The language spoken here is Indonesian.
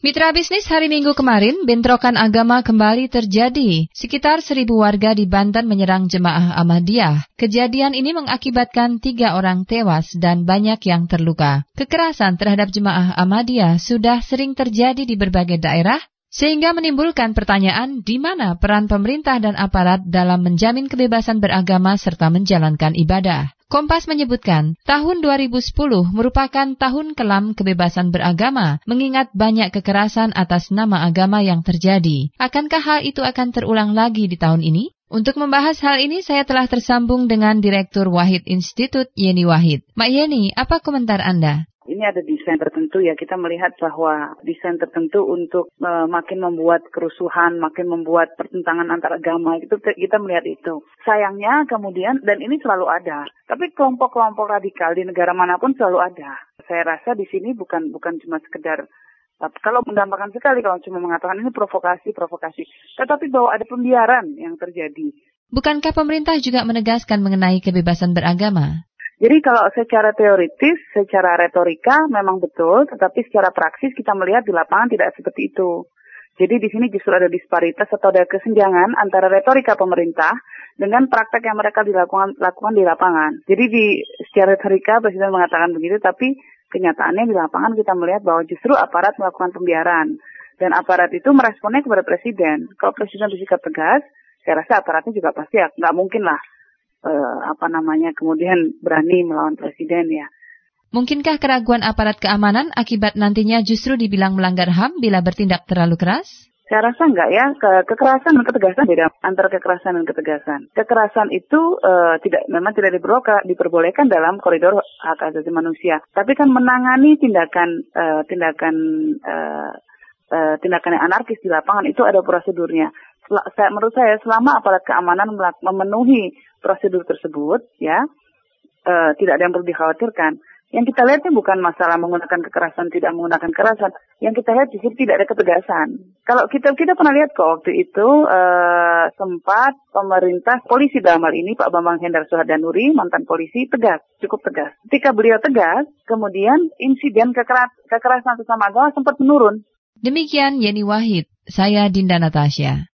Mitra bisnis hari Minggu kemarin, bentrokan agama kembali terjadi. Sekitar seribu warga di Banten menyerang jemaah Ahmadiyah. Kejadian ini mengakibatkan tiga orang tewas dan banyak yang terluka. Kekerasan terhadap jemaah Ahmadiyah sudah sering terjadi di berbagai daerah, sehingga menimbulkan pertanyaan di mana peran pemerintah dan aparat dalam menjamin kebebasan beragama serta menjalankan ibadah. Kompas menyebutkan, tahun 2010 merupakan tahun kelam kebebasan beragama, mengingat banyak kekerasan atas nama agama yang terjadi. Akankah hal itu akan terulang lagi di tahun ini? Untuk membahas hal ini, saya telah tersambung dengan Direktur Wahid Institute, Yeni Wahid. Mak Yeni, apa komentar Anda? Ini ada desain tertentu ya kita melihat bahwa desain tertentu untuk uh, makin membuat kerusuhan, makin membuat pertentangan antar agama itu kita melihat itu. Sayangnya kemudian dan ini selalu ada. Tapi kelompok-kelompok radikal di negara mana pun selalu ada. Saya rasa di sini bukan bukan cuma sekedar kalau mendamparkan sekali kalau cuma mengatakan ini provokasi, provokasi. Tetapi bahwa ada pembiaran yang terjadi. Bukankah pemerintah juga menegaskan mengenai kebebasan beragama? Jadi kalau secara teoritis, secara retorika memang betul, tetapi secara praksis kita melihat di lapangan tidak seperti itu. Jadi di sini justru ada disparitas atau ada kesenjangan antara retorika pemerintah dengan praktek yang mereka dilakukan lakukan di lapangan. Jadi di secara retorika presiden mengatakan begitu, tapi kenyataannya di lapangan kita melihat bahwa justru aparat melakukan pembiaran dan aparat itu meresponnya kepada presiden. Kalau presiden bersikap tegas, saya rasa aparatnya juga pasti ya, nggak mungkin lah uh, apa namanya kemudian berani melawan presiden ya. Mungkinkah keraguan aparat keamanan akibat nantinya justru dibilang melanggar HAM bila bertindak terlalu keras? Saya rasa enggak ya, Ke kekerasan dan ketegasan beda antara kekerasan dan ketegasan. Kekerasan itu uh, tidak memang tidak diperbolehkan dalam koridor hak asasi manusia, tapi kan menangani tindakan uh, tindakan uh, uh, tindakan yang anarkis di lapangan itu ada prosedurnya. Saya, menurut saya selama aparat keamanan memenuhi prosedur tersebut, ya uh, tidak ada yang perlu dikhawatirkan. Yang kita lihat bukan masalah menggunakan kekerasan tidak menggunakan kekerasan. Yang kita lihat justru tidak ada ketegasan. Kalau kita kita pernah lihat kok waktu itu uh, sempat pemerintah polisi dalam hal ini Pak Bambang Hendar Suhadanuri mantan polisi tegas, cukup tegas. Ketika beliau tegas, kemudian insiden kekeras, kekerasan sesama agama sempat menurun. Demikian Yeni Wahid, saya Dinda Natasha.